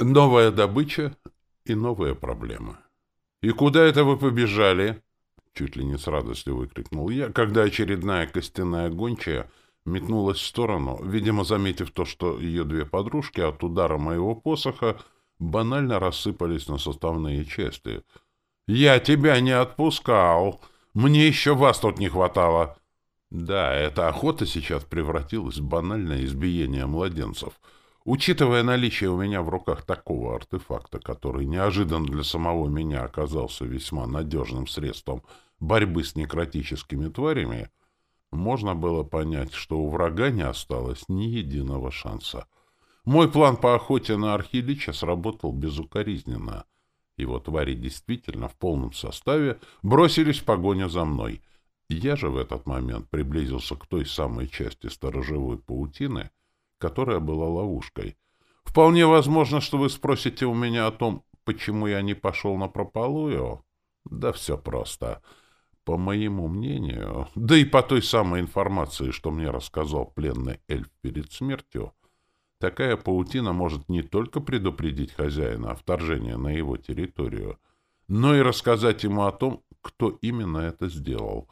Новая добыча и новые проблемы. «И куда это вы побежали?» Чуть ли не с радостью выкрикнул я, когда очередная костяная гончая метнулась в сторону, видимо, заметив то, что ее две подружки от удара моего посоха банально рассыпались на составные части. «Я тебя не отпускал! Мне еще вас тут не хватало!» Да, эта охота сейчас превратилась в банальное избиение младенцев — Учитывая наличие у меня в руках такого артефакта, который неожиданно для самого меня оказался весьма надежным средством борьбы с некротическими тварями, можно было понять, что у врага не осталось ни единого шанса. Мой план по охоте на Архилича сработал безукоризненно. Его твари действительно в полном составе бросились в погоню за мной. Я же в этот момент приблизился к той самой части сторожевой паутины, которая была ловушкой. Вполне возможно, что вы спросите у меня о том, почему я не пошел на прополую. Да все просто. По моему мнению, да и по той самой информации, что мне рассказал пленный эльф перед смертью, такая паутина может не только предупредить хозяина о вторжении на его территорию, но и рассказать ему о том, кто именно это сделал.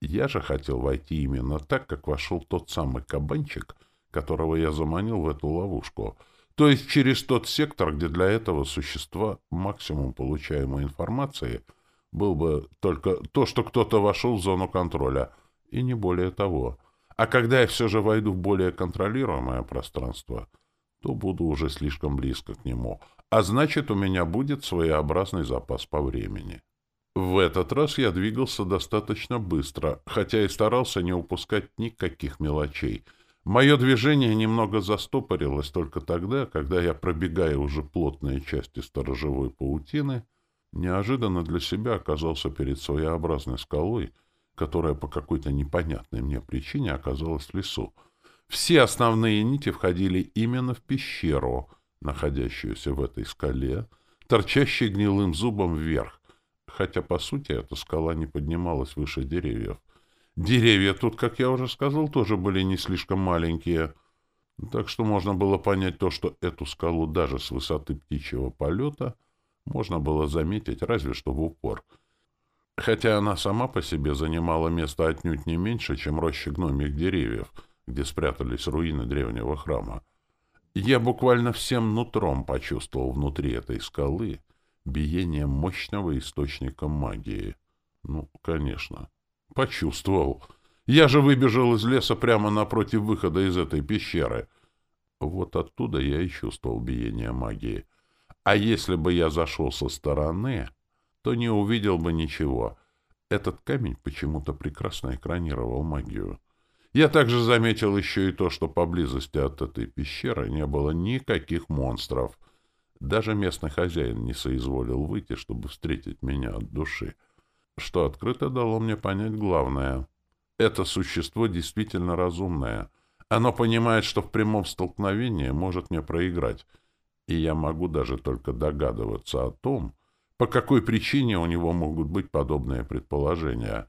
Я же хотел войти именно так, как вошел тот самый кабанчик — которого я заманил в эту ловушку, то есть через тот сектор, где для этого существа максимум получаемой информации был бы только то, что кто-то вошел в зону контроля, и не более того. А когда я все же войду в более контролируемое пространство, то буду уже слишком близко к нему, а значит, у меня будет своеобразный запас по времени. В этот раз я двигался достаточно быстро, хотя и старался не упускать никаких мелочей — Мое движение немного застопорилось только тогда, когда я, пробегая уже плотные части сторожевой паутины, неожиданно для себя оказался перед своеобразной скалой, которая по какой-то непонятной мне причине оказалась в лесу. Все основные нити входили именно в пещеру, находящуюся в этой скале, торчащей гнилым зубом вверх, хотя, по сути, эта скала не поднималась выше деревьев. Деревья тут, как я уже сказал, тоже были не слишком маленькие, так что можно было понять то, что эту скалу даже с высоты птичьего полета можно было заметить разве что в упор. Хотя она сама по себе занимала место отнюдь не меньше, чем роща гномих деревьев, где спрятались руины древнего храма. Я буквально всем нутром почувствовал внутри этой скалы биение мощного источника магии. Ну, конечно. Почувствовал. Я же выбежал из леса прямо напротив выхода из этой пещеры. Вот оттуда я и чувствовал биение магии. А если бы я зашел со стороны, то не увидел бы ничего. Этот камень почему-то прекрасно экранировал магию. Я также заметил еще и то, что поблизости от этой пещеры не было никаких монстров. Даже местный хозяин не соизволил выйти, чтобы встретить меня от души что открыто дало мне понять главное. Это существо действительно разумное. Оно понимает, что в прямом столкновении может мне проиграть, и я могу даже только догадываться о том, по какой причине у него могут быть подобные предположения.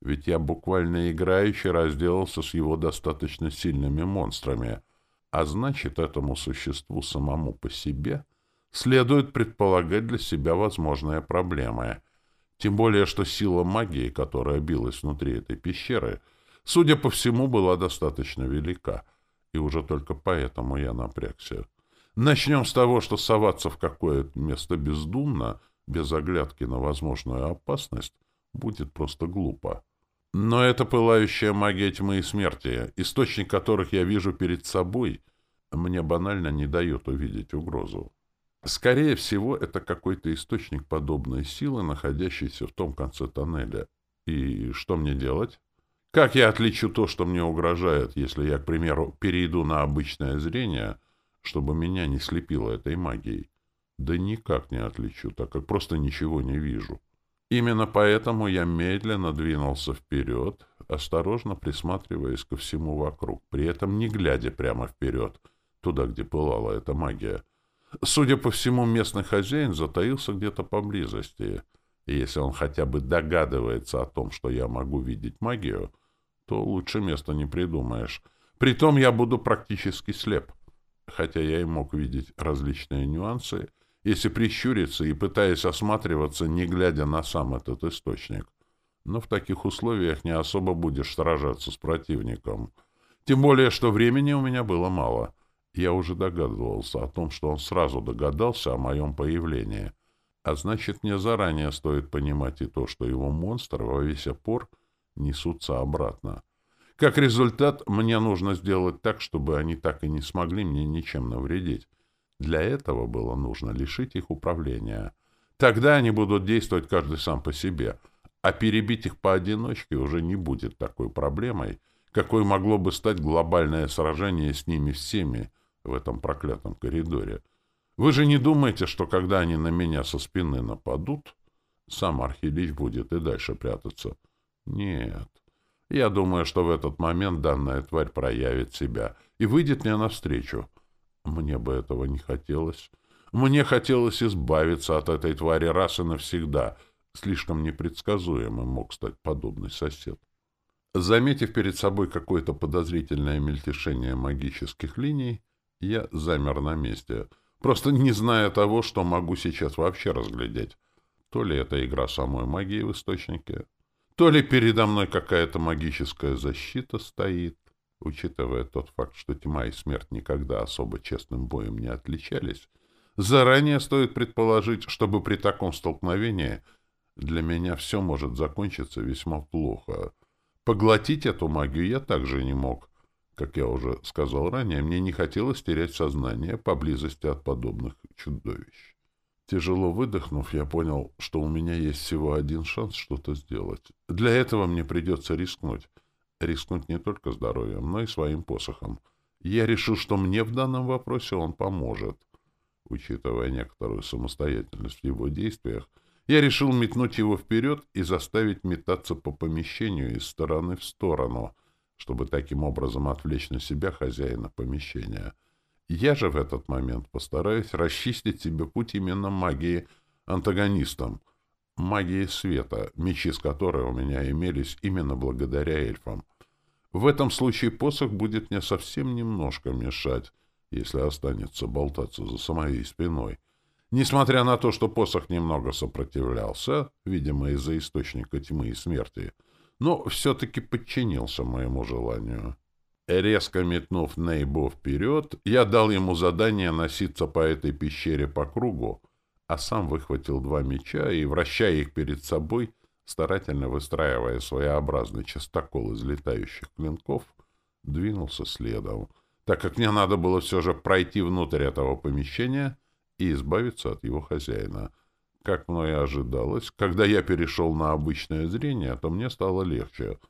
Ведь я буквально играюще разделался с его достаточно сильными монстрами, а значит, этому существу самому по себе следует предполагать для себя возможные проблемы — тем более, что сила магии, которая билась внутри этой пещеры, судя по всему, была достаточно велика. И уже только поэтому я напрягся. Начнем с того, что соваться в какое-то место бездумно, без оглядки на возможную опасность, будет просто глупо. Но это пылающая магия тьмы и смерти, источник которых я вижу перед собой, мне банально не дает увидеть угрозу. Скорее всего, это какой-то источник подобной силы, находящийся в том конце тоннеля. И что мне делать? Как я отличу то, что мне угрожает, если я, к примеру, перейду на обычное зрение, чтобы меня не слепило этой магией? Да никак не отличу, так как просто ничего не вижу. Именно поэтому я медленно двинулся вперед, осторожно присматриваясь ко всему вокруг, при этом не глядя прямо вперед, туда, где пылала эта магия — Судя по всему, местный хозяин затаился где-то поблизости, и если он хотя бы догадывается о том, что я могу видеть магию, то лучше места не придумаешь. Притом я буду практически слеп. хотя я и мог видеть различные нюансы, если прищуриться и пытаясь осматриваться, не глядя на сам этот источник. Но в таких условиях не особо будешь сражаться с противником. Тем более, что времени у меня было мало. Я уже догадывался о том, что он сразу догадался о моем появлении. А значит, мне заранее стоит понимать и то, что его монстры во весь опор несутся обратно. Как результат, мне нужно сделать так, чтобы они так и не смогли мне ничем навредить. Для этого было нужно лишить их управления. Тогда они будут действовать каждый сам по себе, а перебить их поодиночке уже не будет такой проблемой, какой могло бы стать глобальное сражение с ними всеми в этом проклятом коридоре. Вы же не думаете, что когда они на меня со спины нападут, сам Архилич будет и дальше прятаться? Нет. Я думаю, что в этот момент данная тварь проявит себя и выйдет мне навстречу. Мне бы этого не хотелось. Мне хотелось избавиться от этой твари раз и навсегда. Слишком непредсказуемым мог стать подобный сосед. Заметив перед собой какое-то подозрительное мельтешение магических линий, я замер на месте, просто не зная того, что могу сейчас вообще разглядеть. То ли это игра самой магии в источнике, то ли передо мной какая-то магическая защита стоит, учитывая тот факт, что тьма и смерть никогда особо честным боем не отличались, заранее стоит предположить, чтобы при таком столкновении для меня все может закончиться весьма плохо. Поглотить эту магию я также не мог. Как я уже сказал ранее, мне не хотелось терять сознание поблизости от подобных чудовищ. Тяжело выдохнув, я понял, что у меня есть всего один шанс что-то сделать. Для этого мне придется рискнуть. Рискнуть не только здоровьем, но и своим посохом. Я решил, что мне в данном вопросе он поможет. Учитывая некоторую самостоятельность в его действиях, я решил метнуть его вперед и заставить метаться по помещению из стороны в сторону, чтобы таким образом отвлечь на себя хозяина помещения — я же в этот момент постараюсь расчистить себе путь именно магии антагонистам, магии света, мечи с которой у меня имелись именно благодаря эльфам. В этом случае посох будет мне совсем немножко мешать, если останется болтаться за самой спиной. Несмотря на то, что посох немного сопротивлялся, видимо, из-за источника тьмы и смерти, но все-таки подчинился моему желанию. Резко метнув Нейбо вперед, я дал ему задание носиться по этой пещере по кругу, а сам выхватил два меча и, вращая их перед собой, старательно выстраивая своеобразный частокол из летающих клинков, двинулся следом, так как мне надо было все же пройти внутрь этого помещения и избавиться от его хозяина. Как мной и ожидалось, когда я перешел на обычное зрение, то мне стало легче —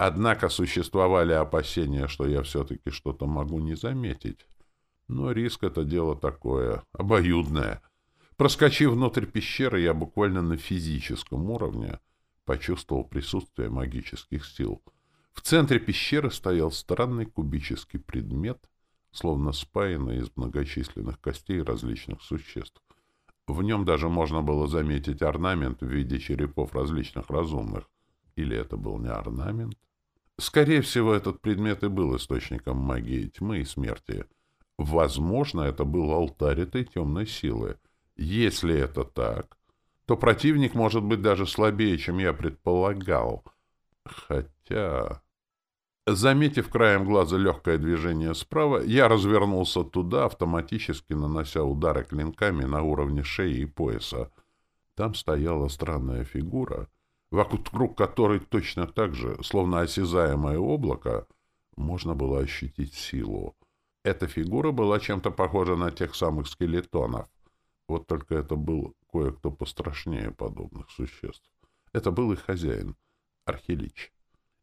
Однако существовали опасения, что я все-таки что-то могу не заметить. Но риск — это дело такое, обоюдное. Проскочив внутрь пещеры, я буквально на физическом уровне почувствовал присутствие магических сил. В центре пещеры стоял странный кубический предмет, словно спаянный из многочисленных костей различных существ. В нем даже можно было заметить орнамент в виде черепов различных разумных. Или это был не орнамент? Скорее всего, этот предмет и был источником магии тьмы и смерти. Возможно, это был алтарь этой темной силы. Если это так, то противник может быть даже слабее, чем я предполагал. Хотя... Заметив краем глаза легкое движение справа, я развернулся туда, автоматически нанося удары клинками на уровне шеи и пояса. Там стояла странная фигура — вокруг которой точно так же, словно осязаемое облако, можно было ощутить силу. Эта фигура была чем-то похожа на тех самых скелетонов. Вот только это был кое-кто пострашнее подобных существ. Это был их хозяин, Архилич.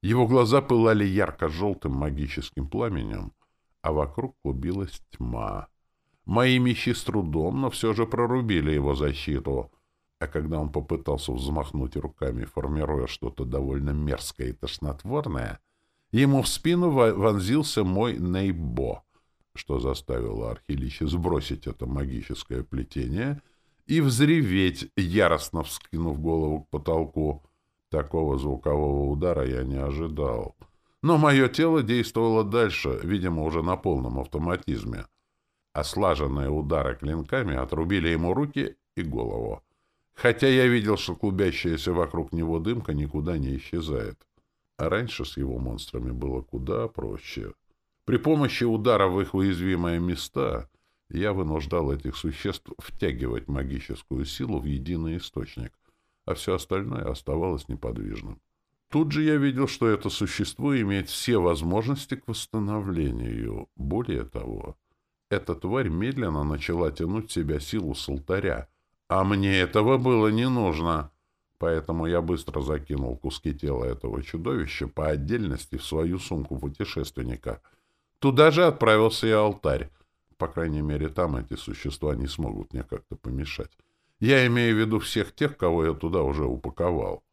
Его глаза пылали ярко-желтым магическим пламенем, а вокруг клубилась тьма. Мои мечи с трудом, но все же прорубили его защиту — а когда он попытался взмахнуть руками, формируя что-то довольно мерзкое и тошнотворное, ему в спину вонзился мой Нейбо, что заставило Архилича сбросить это магическое плетение и взреветь, яростно вскинув голову к потолку. Такого звукового удара я не ожидал. Но мое тело действовало дальше, видимо, уже на полном автоматизме. а слаженные удары клинками отрубили ему руки и голову. Хотя я видел, что клубящаяся вокруг него дымка никуда не исчезает. А раньше с его монстрами было куда проще. При помощи удара в их уязвимые места я вынуждал этих существ втягивать магическую силу в единый источник, а все остальное оставалось неподвижным. Тут же я видел, что это существо имеет все возможности к восстановлению. Более того, эта тварь медленно начала тянуть в себя силу с алтаря, а мне этого было не нужно. Поэтому я быстро закинул куски тела этого чудовища по отдельности в свою сумку путешественника. Туда же отправился и алтарь. По крайней мере, там эти существа не смогут мне как-то помешать. Я имею в виду всех тех, кого я туда уже упаковал.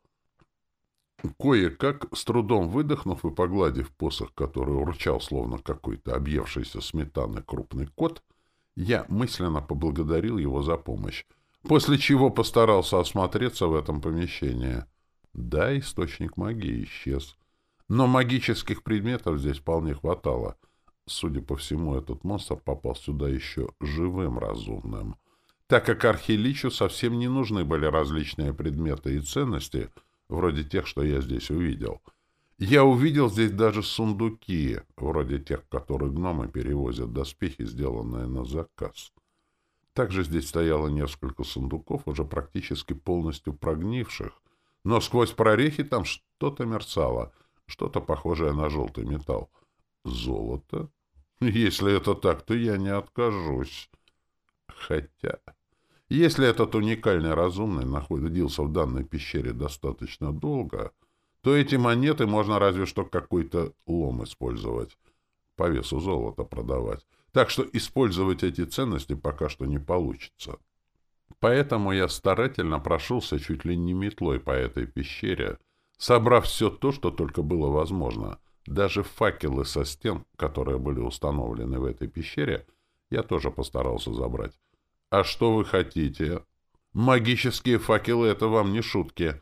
Кое-как, с трудом выдохнув и погладив посох, который урчал, словно какой-то объевшийся сметаны крупный кот, я мысленно поблагодарил его за помощь, после чего постарался осмотреться в этом помещении. Да, источник магии исчез, но магических предметов здесь вполне хватало. Судя по всему, этот монстр попал сюда еще живым разумным, так как Архиличу совсем не нужны были различные предметы и ценности — вроде тех, что я здесь увидел. Я увидел здесь даже сундуки, вроде тех, в которых гномы перевозят доспехи, сделанные на заказ. Также здесь стояло несколько сундуков, уже практически полностью прогнивших, но сквозь прорехи там что-то мерцало, что-то похожее на желтый металл. Золото? Если это так, то я не откажусь. Хотя... Если этот уникальный разумный находился в данной пещере достаточно долго, то эти монеты можно разве что какой-то лом использовать, по весу золота продавать. Так что использовать эти ценности пока что не получится. Поэтому я старательно прошелся чуть ли не метлой по этой пещере, собрав все то, что только было возможно. Даже факелы со стен, которые были установлены в этой пещере, я тоже постарался забрать. А что вы хотите? Магические факелы — это вам не шутки.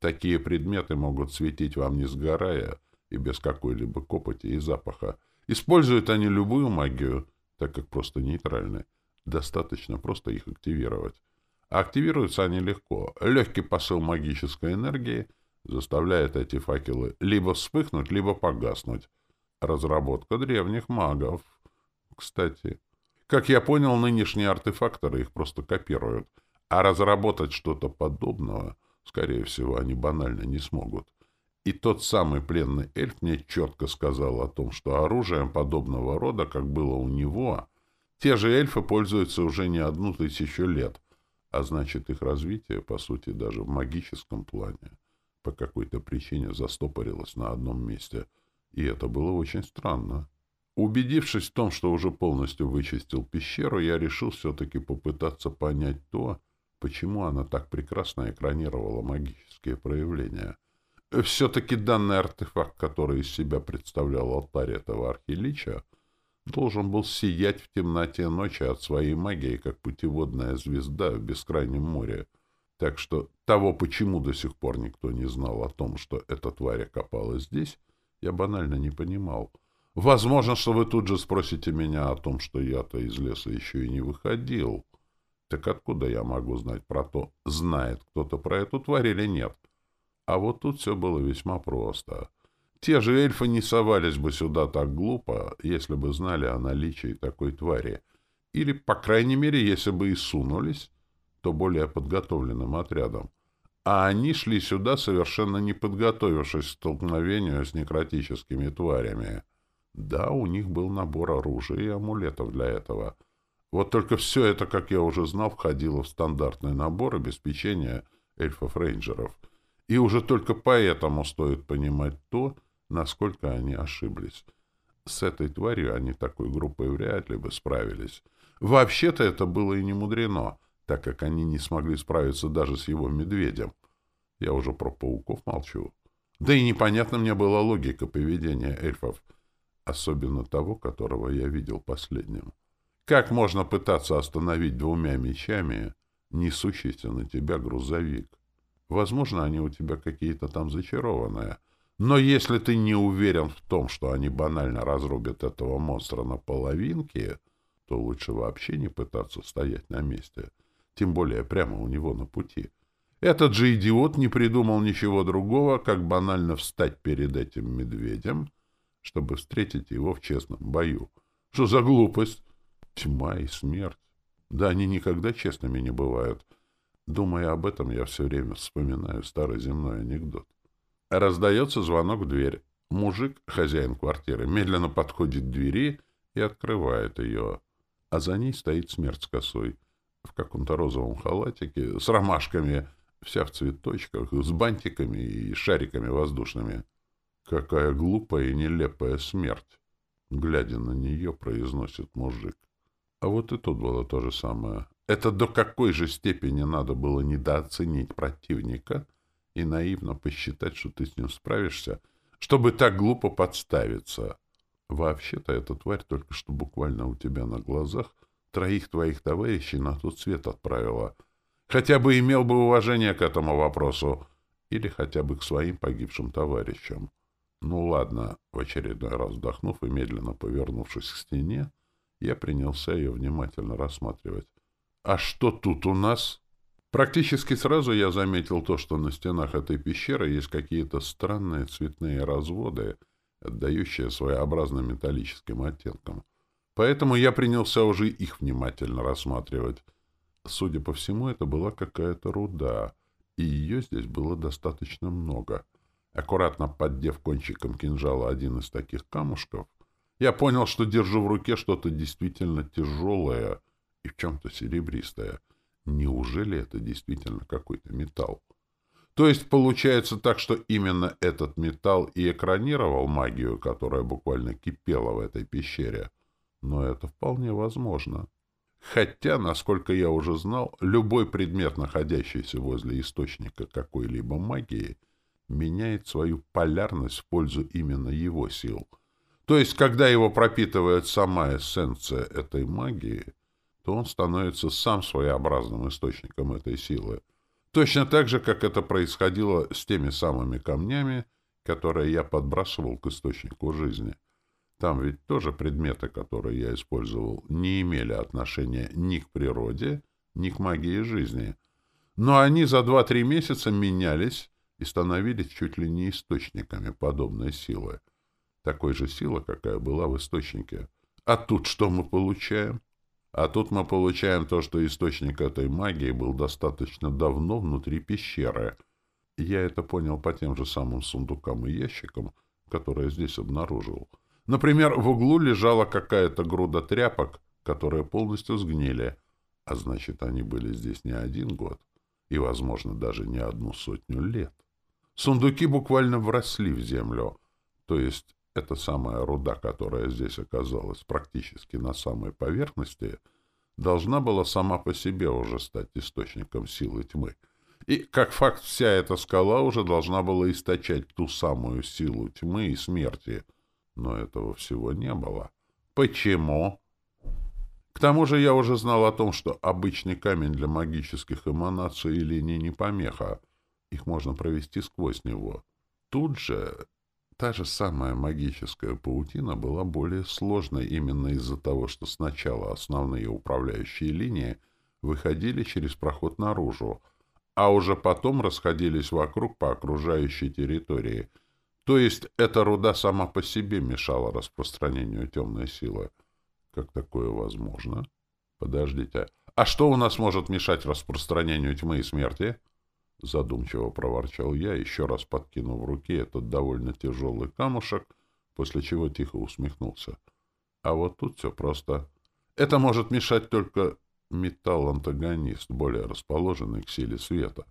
Такие предметы могут светить вам не сгорая и без какой-либо копоти и запаха. Используют они любую магию, так как просто нейтральны. Достаточно просто их активировать. А активируются они легко. Легкий посыл магической энергии заставляет эти факелы либо вспыхнуть, либо погаснуть. Разработка древних магов. Кстати, как я понял, нынешние артефакторы их просто копируют, а разработать что-то подобного, скорее всего, они банально не смогут. И тот самый пленный эльф мне четко сказал о том, что оружием подобного рода, как было у него, те же эльфы пользуются уже не одну тысячу лет, а значит, их развитие, по сути, даже в магическом плане, по какой-то причине застопорилось на одном месте. И это было очень странно. Убедившись в том, что уже полностью вычистил пещеру, я решил все-таки попытаться понять то, почему она так прекрасно экранировала магические проявления. Все-таки данный артефакт, который из себя представлял алтарь этого архилича, должен был сиять в темноте ночи от своей магии, как путеводная звезда в бескрайнем море. Так что того, почему до сих пор никто не знал о том, что эта тварь окопалась здесь, я банально не понимал. Возможно, что вы тут же спросите меня о том, что я-то из леса еще и не выходил. Так откуда я могу знать про то, знает кто-то про эту тварь или нет? А вот тут все было весьма просто. Те же эльфы не совались бы сюда так глупо, если бы знали о наличии такой твари. Или, по крайней мере, если бы и сунулись, то более подготовленным отрядом. А они шли сюда, совершенно не подготовившись к столкновению с некротическими тварями. Да, у них был набор оружия и амулетов для этого. Вот только все это, как я уже знал, входило в стандартный набор обеспечения эльфов-рейнджеров. И уже только поэтому стоит понимать то, насколько они ошиблись. С этой тварью они такой группой вряд ли бы справились. Вообще-то это было и не мудрено, так как они не смогли справиться даже с его медведем. Я уже про пауков молчу. Да и непонятна мне была логика поведения эльфов — особенно того, которого я видел последним. Как можно пытаться остановить двумя мечами несущийся на тебя грузовик? Возможно, они у тебя какие-то там зачарованные, но если ты не уверен в том, что они банально разрубят этого монстра на половинки, что лучше вообще не пытаться стоять на месте, тем более прямо у него на пути. Этот же идиот не придумал ничего другого, как банально встать перед этим медведем, чтобы встретить его в честном бою. Что за глупость? Тьма и смерть. Да они никогда честными не бывают. Думая об этом, я все время вспоминаю старый земной анекдот. Раздается звонок в дверь. Мужик, хозяин квартиры, медленно подходит к двери и открывает ее. А за ней стоит смерть с косой. В каком-то розовом халатике, с ромашками, вся в цветочках, с бантиками и шариками воздушными. Какая глупая и нелепая смерть! Глядя на нее, произносит мужик. А вот и тут было то же самое. Это до какой же степени надо было недооценить противника и наивно посчитать, что ты с ним справишься, чтобы так глупо подставиться. Вообще-то эта тварь только что буквально у тебя на глазах троих твоих товарищей на тот свет отправила. Хотя бы имел бы уважение к этому вопросу или хотя бы к своим погибшим товарищам. Ну ладно, в очередной раз вздохнув и медленно повернувшись к стене, я принялся ее внимательно рассматривать. «А что тут у нас?» Практически сразу я заметил то, что на стенах этой пещеры есть какие-то странные цветные разводы, отдающие своеобразным металлическим оттенком. Поэтому я принялся уже их внимательно рассматривать. Судя по всему, это была какая-то руда, и ее здесь было достаточно много. Аккуратно поддев кончиком кинжала один из таких камушков — я понял, что держу в руке что-то действительно тяжелое и в чем-то серебристое. Неужели это действительно какой-то металл? То есть получается так, что именно этот металл и экранировал магию, которая буквально кипела в этой пещере. Но это вполне возможно. Хотя, насколько я уже знал, любой предмет, находящийся возле источника какой-либо магии, меняет свою полярность в пользу именно его сил — то есть, когда его пропитывает сама эссенция этой магии, то он становится сам своеобразным источником этой силы. Точно так же, как это происходило с теми самыми камнями, которые я подбрасывал к источнику жизни. Там ведь тоже предметы, которые я использовал, не имели отношения ни к природе, ни к магии жизни. Но они за два-три месяца менялись и становились чуть ли не источниками подобной силы такой же силы, какая была в источнике. А тут что мы получаем? А тут мы получаем то, что источник этой магии был достаточно давно внутри пещеры. Я это понял по тем же самым сундукам и ящикам, которые здесь обнаружил. Например, в углу лежала какая-то груда тряпок, которые полностью сгнили, а значит, они были здесь не один год и, возможно, даже не одну сотню лет. Сундуки буквально вросли в землю, то есть эта самая руда, которая здесь оказалась практически на самой поверхности, должна была сама по себе уже стать источником силы тьмы. И, как факт, вся эта скала уже должна была источать ту самую силу тьмы и смерти. Но этого всего не было. Почему? К тому же я уже знал о том, что обычный камень для магических эманаций и линий не помеха. Их можно провести сквозь него. Тут же Та же самая магическая паутина была более сложной именно из-за того, что сначала основные управляющие линии выходили через проход наружу, а уже потом расходились вокруг по окружающей территории. То есть эта руда сама по себе мешала распространению темной силы. Как такое возможно? Подождите. А что у нас может мешать распространению тьмы и смерти? — Задумчиво проворчал я, еще раз подкинув в руки этот довольно тяжелый камушек, после чего тихо усмехнулся. А вот тут все просто. Это может мешать только металл-антагонист, более расположенный к силе света.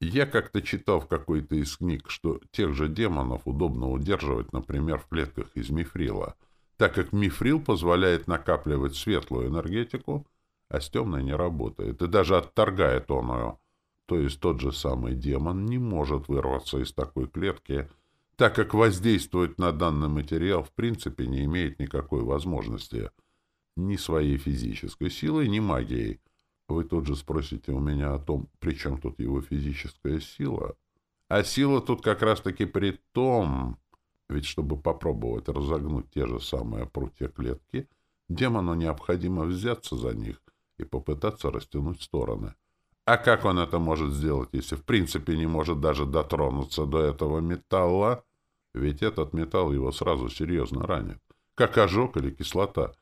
Я как-то читал в какой-то из книг, что тех же демонов удобно удерживать, например, в клетках из мифрила, так как мифрил позволяет накапливать светлую энергетику, а с темной не работает, и даже отторгает оную. То есть тот же самый демон не может вырваться из такой клетки, так как воздействовать на данный материал в принципе не имеет никакой возможности. Ни своей физической силой, ни магией. Вы тут же спросите у меня о том, при чем тут его физическая сила. А сила тут как раз-таки при том, ведь чтобы попробовать разогнуть те же самые прутья клетки, Демону необходимо взяться за них и попытаться растянуть стороны. А как он это может сделать, если в принципе не может даже дотронуться до этого металла? Ведь этот металл его сразу серьезно ранит. Как ожог или кислота.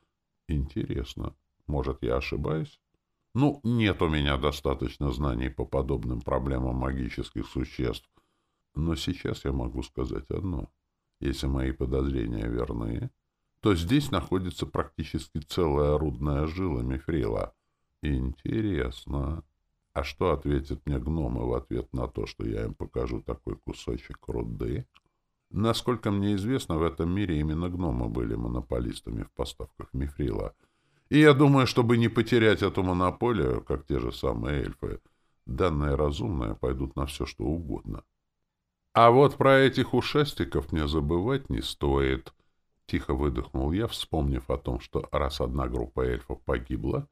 Интересно, может, я ошибаюсь? Ну, нет у меня достаточно знаний по подобным проблемам магических существ. Но сейчас я могу сказать одно. Если мои подозрения верны, то здесь находится практически целая рудная жила мифрила. Интересно. А что ответят мне гномы в ответ на то, что я им покажу такой кусочек руды? Насколько мне известно, в этом мире именно гномы были монополистами в поставках мифрила. И я думаю, чтобы не потерять эту монополию, как те же самые эльфы, данные разумные пойдут на все, что угодно. А вот про этих ушастиков мне забывать не стоит. Тихо выдохнул я, вспомнив о том, что раз одна группа эльфов погибла,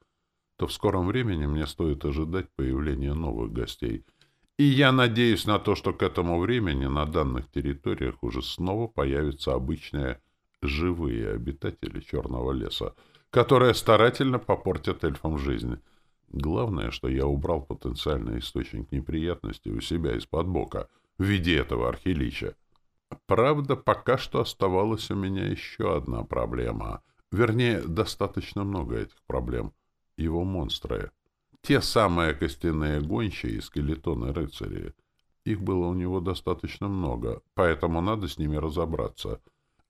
то в скором времени мне стоит ожидать появления новых гостей. И я надеюсь на то, что к этому времени на данных территориях уже снова появятся обычные живые обитатели Черного леса, которые старательно попортят эльфам жизнь. Главное, что я убрал потенциальный источник неприятностей у себя из-под бока — в виде этого архилича. Правда, пока что оставалась у меня еще одна проблема. Вернее, достаточно много этих проблем. Его монстры. Те самые костяные гончие и скелетоны-рыцари. Их было у него достаточно много, поэтому надо с ними разобраться.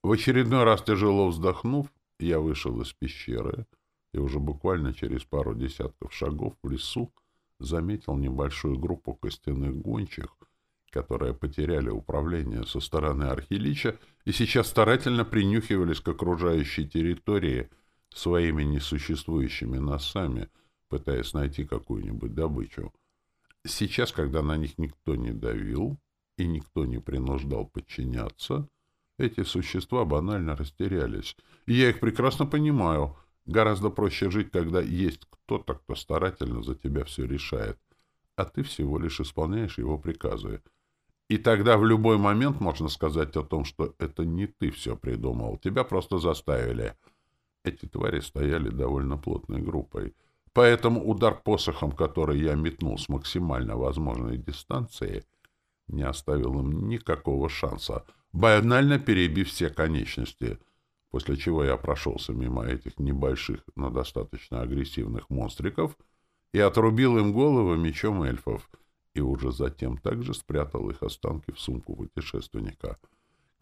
В очередной раз тяжело вздохнув, я вышел из пещеры и уже буквально через пару десятков шагов в лесу заметил небольшую группу костяных гончих — которые потеряли управление со стороны Архилича и сейчас старательно принюхивались к окружающей территории своими несуществующими носами, пытаясь найти какую-нибудь добычу. Сейчас, когда на них никто не давил и никто не принуждал подчиняться, эти существа банально растерялись. И я их прекрасно понимаю. Гораздо проще жить, когда есть кто-то, кто старательно за тебя все решает, а ты всего лишь исполняешь его приказы — и тогда в любой момент можно сказать о том, что это не ты все придумал, тебя просто заставили. Эти твари стояли довольно плотной группой. Поэтому удар посохом, который я метнул с максимально возможной дистанции, не оставил им никакого шанса, банально перебив все конечности, после чего я прошелся мимо этих небольших, но достаточно агрессивных монстриков и отрубил им головы мечом эльфов — и уже затем также спрятал их останки в сумку путешественника.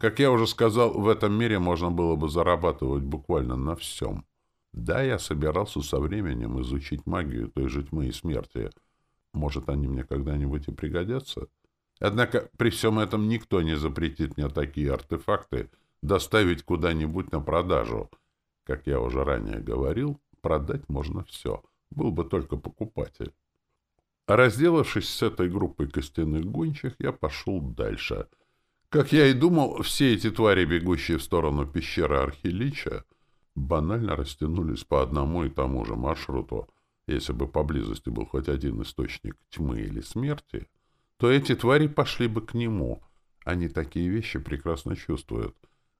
Как я уже сказал, в этом мире можно было бы зарабатывать буквально на всем. Да, я собирался со временем изучить магию той же тьмы и смерти. Может, они мне когда-нибудь и пригодятся? Однако при всем этом никто не запретит мне такие артефакты доставить куда-нибудь на продажу. Как я уже ранее говорил, продать можно все. Был бы только покупатель. Разделавшись с этой группой костяных гончих, я пошел дальше. Как я и думал, все эти твари, бегущие в сторону пещеры Архилича, банально растянулись по одному и тому же маршруту. Если бы поблизости был хоть один источник тьмы или смерти, то эти твари пошли бы к нему. Они такие вещи прекрасно чувствуют.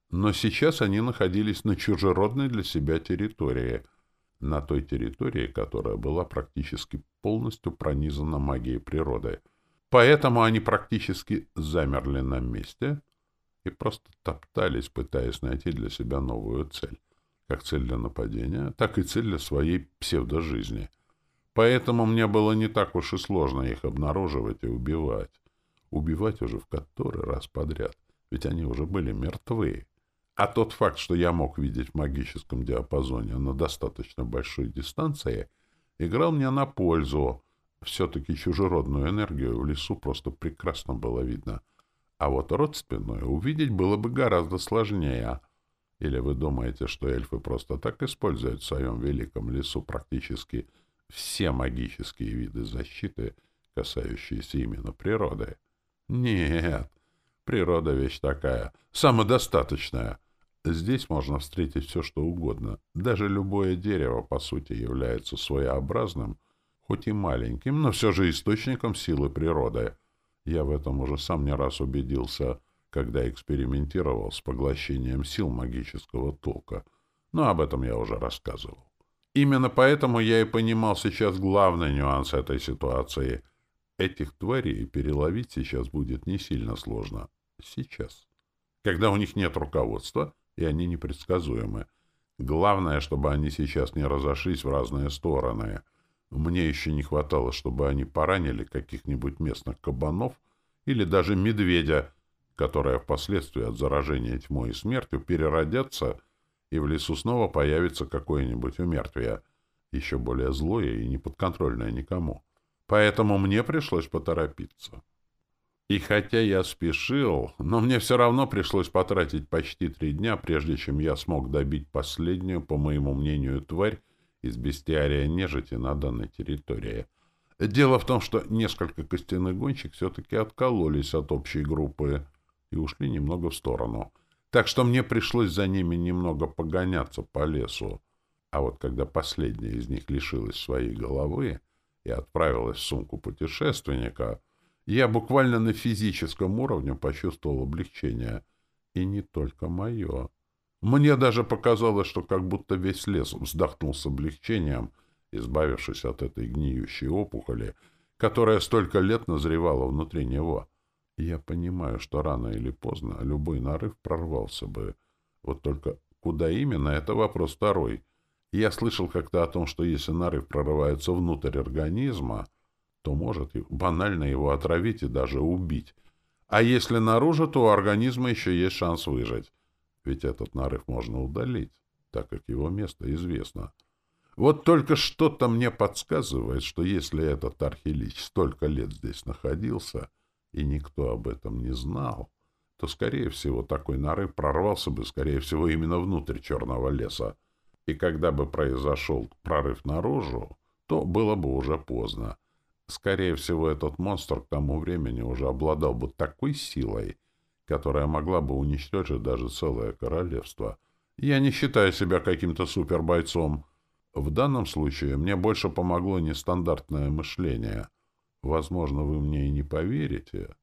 Но сейчас они находились на чужеродной для себя территории — на той территории, которая была практически полностью пронизана магией природы. Поэтому они практически замерли на месте и просто топтались, пытаясь найти для себя новую цель. Как цель для нападения, так и цель для своей псевдожизни. Поэтому мне было не так уж и сложно их обнаруживать и убивать. Убивать уже в который раз подряд, ведь они уже были мертвы. А тот факт, что я мог видеть в магическом диапазоне на достаточно большой дистанции, играл мне на пользу. Все-таки чужеродную энергию в лесу просто прекрасно было видно. А вот родственную увидеть было бы гораздо сложнее. Или вы думаете, что эльфы просто так используют в своем великом лесу практически все магические виды защиты, касающиеся именно природы? Нет, природа вещь такая, самодостаточная — Здесь можно встретить все, что угодно. Даже любое дерево, по сути, является своеобразным, хоть и маленьким, но все же источником силы природы. Я в этом уже сам не раз убедился, когда экспериментировал с поглощением сил магического толка. Но об этом я уже рассказывал. Именно поэтому я и понимал сейчас главный нюанс этой ситуации. Этих тварей переловить сейчас будет не сильно сложно. Сейчас. Когда у них нет руководства, и они непредсказуемы. Главное, чтобы они сейчас не разошлись в разные стороны. Мне еще не хватало, чтобы они поранили каких-нибудь местных кабанов или даже медведя, которые впоследствии от заражения тьмой и смертью переродятся — и в лесу снова появится какое-нибудь умертвие, еще более злое и неподконтрольное никому. Поэтому мне пришлось поторопиться. И хотя я спешил, но мне все равно пришлось потратить почти три дня, прежде чем я смог добить последнюю, по моему мнению, тварь из бестиария нежити на данной территории. Дело в том, что несколько костяных гонщик все-таки откололись от общей группы и ушли немного в сторону — так что мне пришлось за ними немного погоняться по лесу. А вот когда последняя из них лишилась своей головы и отправилась в сумку путешественника, я буквально на физическом уровне почувствовал облегчение. И не только мое. Мне даже показалось, что как будто весь лес вздохнул с облегчением, избавившись от этой гниющей опухоли, которая столько лет назревала внутри него. Я понимаю, что рано или поздно любой нарыв прорвался бы. Вот только куда именно — это вопрос второй. Я слышал как-то о том, что если нарыв прорывается внутрь организма, то может банально его отравить и даже убить. А если наружу, то у организма еще есть шанс выжить. Ведь этот нарыв можно удалить, так как его место известно. Вот только что-то мне подсказывает, что если этот архилич столько лет здесь находился — и никто об этом не знал, то, скорее всего, такой нарыв прорвался бы, скорее всего, именно внутрь черного леса. И когда бы произошел прорыв наружу, то было бы уже поздно. Скорее всего, этот монстр к тому времени уже обладал бы такой силой, которая могла бы уничтожить даже целое королевство. Я не считаю себя каким-то супербойцом. В данном случае мне больше помогло нестандартное мышление — Возможно, вы мне и не поверите,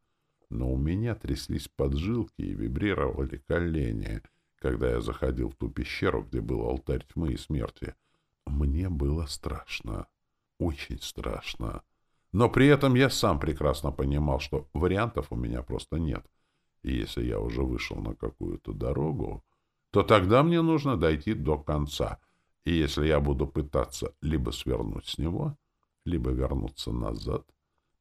но у меня тряслись поджилки и вибрировали колени, когда я заходил в ту пещеру, где был алтарь тьмы и смерти. Мне было страшно. Очень страшно. Но при этом я сам прекрасно понимал, что вариантов у меня просто нет. И если я уже вышел на какую-то дорогу, то тогда мне нужно дойти до конца. И если я буду пытаться либо свернуть с него, либо вернуться назад —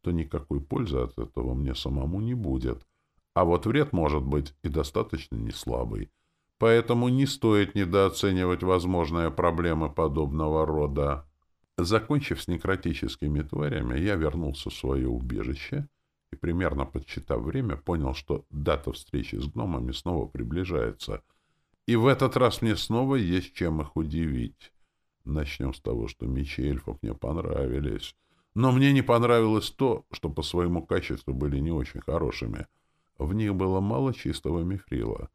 то никакой пользы от этого мне самому не будет. А вот вред может быть и достаточно неслабый. Поэтому не стоит недооценивать возможные проблемы подобного рода. Закончив с некротическими тварями, я вернулся в свое убежище и, примерно подсчитав время, понял, что дата встречи с гномами снова приближается. И в этот раз мне снова есть чем их удивить. Начнем с того, что мечи эльфов мне понравились. Но мне не понравилось то, что по своему качеству были не очень хорошими. В них было мало чистого мифрила.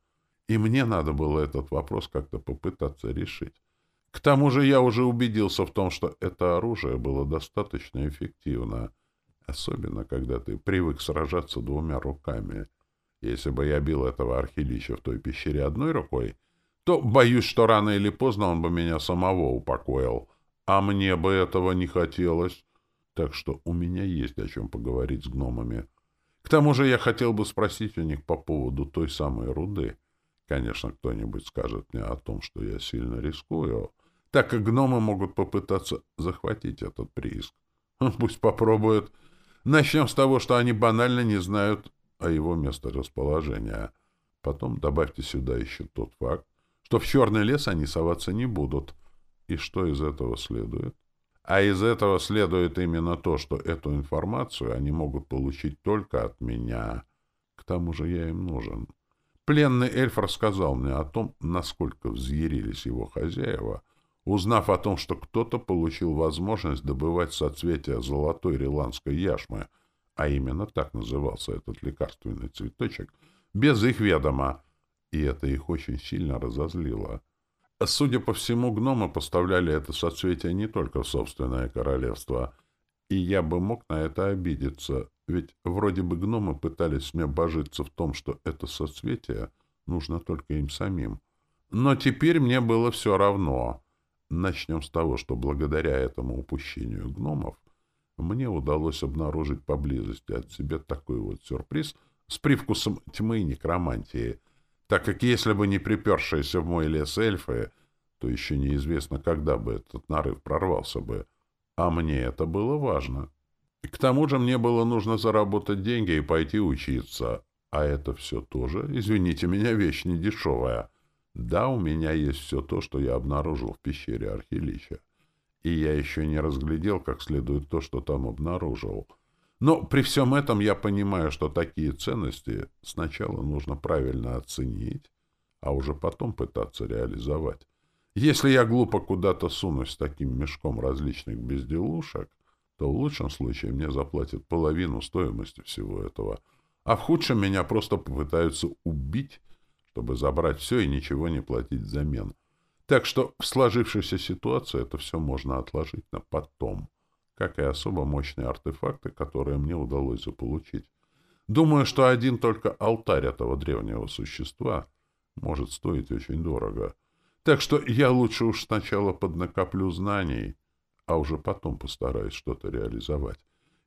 И мне надо было этот вопрос как-то попытаться решить. К тому же я уже убедился в том, что это оружие было достаточно эффективно, особенно когда ты привык сражаться двумя руками. Если бы я бил этого архилича в той пещере одной рукой, то боюсь, что рано или поздно он бы меня самого упокоил. А мне бы этого не хотелось. Так что у меня есть о чем поговорить с гномами. К тому же я хотел бы спросить у них по поводу той самой руды. Конечно, кто-нибудь скажет мне о том, что я сильно рискую, так как гномы могут попытаться захватить этот прииск. Пусть попробуют. Начнем с того, что они банально не знают о его месторасположении. Потом добавьте сюда еще тот факт, что в черный лес они соваться не будут. И что из этого следует? А из этого следует именно то, что эту информацию они могут получить только от меня. К тому же я им нужен. Пленный эльф рассказал мне о том, насколько взъярились его хозяева, узнав о том, что кто-то получил возможность добывать соцветия золотой риландской яшмы, а именно так назывался этот лекарственный цветочек, без их ведома, и это их очень сильно разозлило. Судя по всему, гномы поставляли это соцветие не только в собственное королевство, и я бы мог на это обидеться, ведь вроде бы гномы пытались мне божиться в том, что это соцветие нужно только им самим. Но теперь мне было все равно. Начнем с того, что благодаря этому упущению гномов мне удалось обнаружить поблизости от себя такой вот сюрприз с привкусом тьмы и некромантии, так как если бы не припершиеся в мой лес эльфы, то еще неизвестно, когда бы этот нарыв прорвался бы. А мне это было важно. К тому же мне было нужно заработать деньги и пойти учиться. А это все тоже, извините меня, вещь не дешевая. Да, у меня есть все то, что я обнаружил в пещере Архилища. И я еще не разглядел как следует то, что там обнаружил. Но при всем этом я понимаю, что такие ценности сначала нужно правильно оценить, а уже потом пытаться реализовать. Если я глупо куда-то сунусь с таким мешком различных безделушек, то в лучшем случае мне заплатят половину стоимости всего этого, а в худшем меня просто попытаются убить, чтобы забрать все и ничего не платить взамен. Так что в сложившейся ситуации это все можно отложить на потом, как и особо мощные артефакты, которые мне удалось заполучить. Думаю, что один только алтарь этого древнего существа может стоить очень дорого — так что я лучше уж сначала поднакоплю знаний, а уже потом постараюсь что-то реализовать.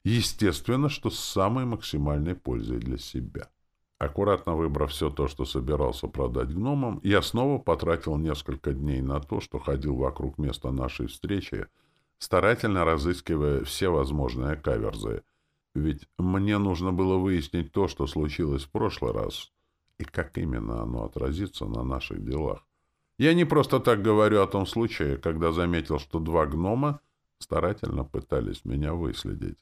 Естественно, что с самой максимальной пользой для себя. Аккуратно выбрав все то, что собирался продать гномам, я снова потратил несколько дней на то, что ходил вокруг места нашей встречи, старательно разыскивая все возможные каверзы. Ведь мне нужно было выяснить то, что случилось в прошлый раз, и как именно оно отразится на наших делах. Я не просто так говорю о том случае, когда заметил, что два гнома старательно пытались меня выследить.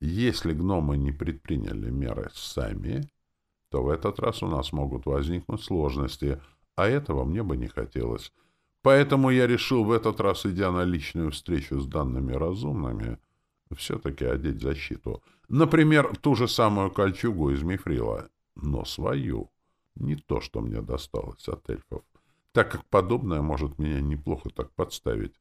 Если гномы не предприняли меры сами, то в этот раз у нас могут возникнуть сложности, а этого мне бы не хотелось. Поэтому я решил в этот раз, идя на личную встречу с данными разумными, все-таки одеть защиту. Например, ту же самую кольчугу из мифрила, но свою, не то, что мне досталось от эльфов так как подобное может меня неплохо так подставить.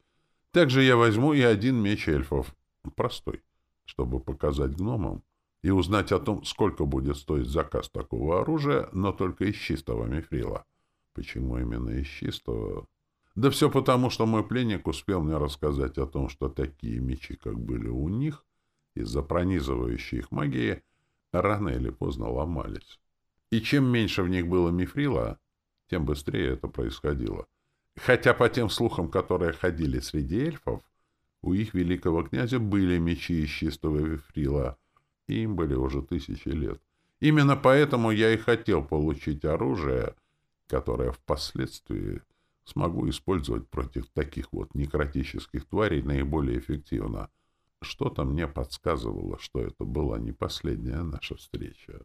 Также я возьму и один меч эльфов, простой, чтобы показать гномам и узнать о том, сколько будет стоить заказ такого оружия, но только из чистого мифрила. Почему именно из чистого? Да все потому, что мой пленник успел мне рассказать о том, что такие мечи, как были у них, из-за пронизывающей их магии, рано или поздно ломались. И чем меньше в них было мифрила, тем быстрее это происходило. Хотя по тем слухам, которые ходили среди эльфов, у их великого князя были мечи из чистого вифрила, и им были уже тысячи лет. Именно поэтому я и хотел получить оружие, которое впоследствии смогу использовать против таких вот некротических тварей наиболее эффективно. Что-то мне подсказывало, что это была не последняя наша встреча.